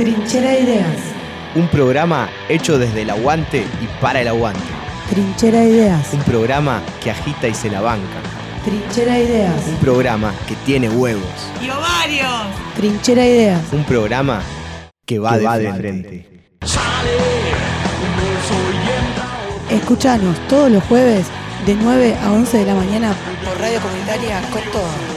Trinchera de Ideas. Un programa hecho desde el aguante y para el aguante. Trinchera de Ideas. Un programa que agita y se la banca. Trinchera de Ideas. Un programa que tiene huevos. ¡Y ovarios! Trinchera de Ideas. Un programa que va, de, frente. Escuchanos todos los jueves de 9 a 11 de la mañana por Radio Comunitaria con todo.